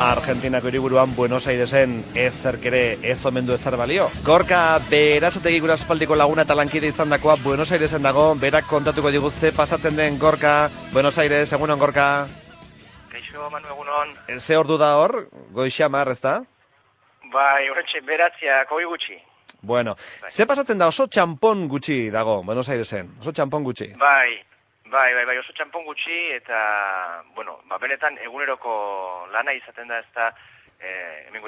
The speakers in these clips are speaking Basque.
Argentinako hiriburuan Buenos Airesen ez zerkere ez omendu ez balio. Gorka, berazategi gura espaldiko laguna eta lankide izan dakoa Buenos Airesen dago, berak kontatuko diguzze pasatzen den Gorka, Buenos Aires, egunon Gorka. Kaixo, Manu, egunon. Ze ordu da hor, goixia mar, ez da? Bai, horretxe, beratzia, koi gutxi. Bueno, bai. ze pasatzen da oso txampon gutxi dago, Buenos Airesen, oso txampon gutxi. Bai, Bai, bai, bai, oso txampon gutxi eta, bueno, ba, benetan eguneroko lana izaten da ez da e, hemen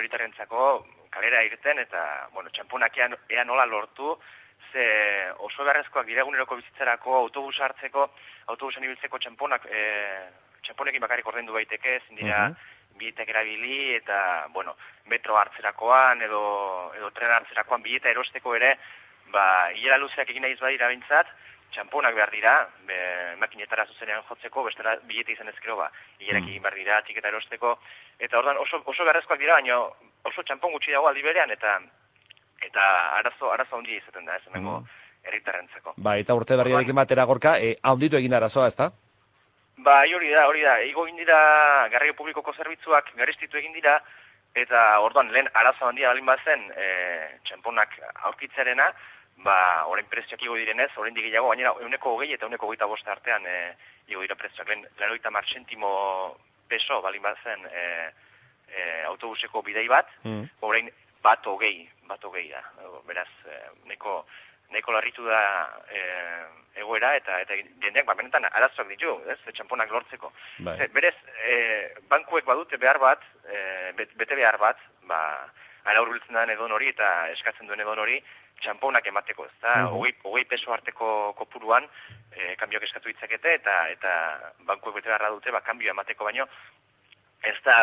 kalera irten eta, bueno, txamponak ea, ea nola lortu, ze oso beharrezkoak dira eguneroko bizitzarako autobus hartzeko, autobusan ibiltzeko txamponak, e, txamponekin bakarrik ordendu baiteke, ezin dira, uh -huh. erabili eta, bueno, metro hartzerakoan edo, edo tren hartzerakoan bileta erosteko ere, ba, hilera luzeak egin nahiz badira bintzat, txamponak behar dira, be, makinetara zuzenean jotzeko, bestela bilete izan ezkero ba, hilerek mm. egin behar dira, txiketa erosteko, eta ordan oso, oso beharrezkoak dira, baina oso txampon gutxi dago aldi berean, eta eta arazo, arazo handia izaten da, ez mm. erritarrentzeko. Ba, eta urte berriarekin batera gorka, e, handitu egin arazoa, ez da? Ba, hori da, hori da, ego egin dira, garraio publikoko zerbitzuak garestitu egin dira, eta orduan lehen arazo handia balin bazen e, txamponak aurkitzarena, ba, orain prezioak igo direnez, orain digiago, gainera, euneko hogei eta euneko hogeita bosta artean e, igo dira prezioak. Lehen, lehen marxentimo peso, balin bat zen, e, e, autobuseko bidei bat, mm. orain bat hogei, bat hogei da. Beraz, e, neko, neko larritu da e, egoera, eta eta jendeak, ba, benetan, arazoak ditu, ez, txamponak lortzeko. Bai. berez, e, bankuek badute behar bat, e, bete behar bat, ba, ara urbiltzen da edon hori eta eskatzen duen edon hori, txamponak emateko, ez da, hogei, hogei peso arteko kopuruan, e, kambioak eskatu ditzakete, eta eta bankuek bete beharra dute, ba, kambio emateko baino, ez da,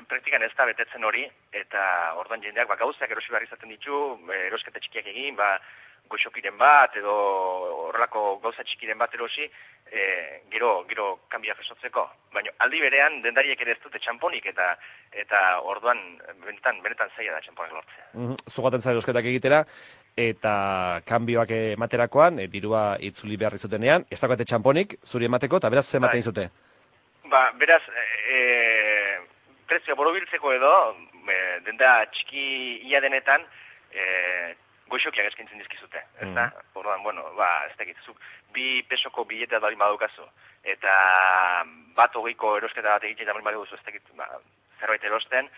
enpraktikan ez da betetzen hori, eta ordan jendeak, ba, gauzak erosi behar izaten ditu, e, erosketa txikiak egin, ba, goxokiren bat, edo horrelako gauza txikiren bat erosi, e, gero, gero kambia jasotzeko. Baina aldi berean, dendariek ere ez dute txamponik, eta eta orduan, benetan, benetan zaila da txamponak lortzea. Mm -hmm. Zugaten erosketak egitera, eta kanbioak ematerakoan, e, dirua itzuli behar izutenean, ez dagoete txamponik, zuri emateko, eta beraz ze ematen bai. zute? Ba, beraz, e, prezio borobiltzeko edo, e, denda txiki ia denetan, e, goixokiak eskintzen dizkizute, ez da? Mm. Orduan, bueno, ba, ez da bi pesoko biletea bali badukazu, eta bat hogeiko erosketa bat egiten da bali badukazu, ez da ba, zerbait erosten,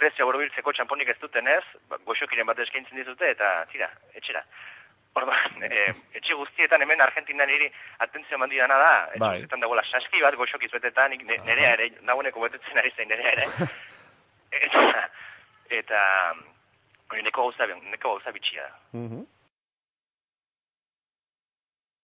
prezio borobiltzeko txamponik ez duten ez, ba, goxokiren bat eskaintzen dizute, eta tira, etxera. Orduan, e, etxe guztietan hemen Argentinan niri atentzio mandi dana da, etxe bai. dagoela saski bat goxokiz betetan, nerea ere, nagoeneko betetzen ari zain nerea ere. eta, eta neko gauza, neko gauza bitxia da.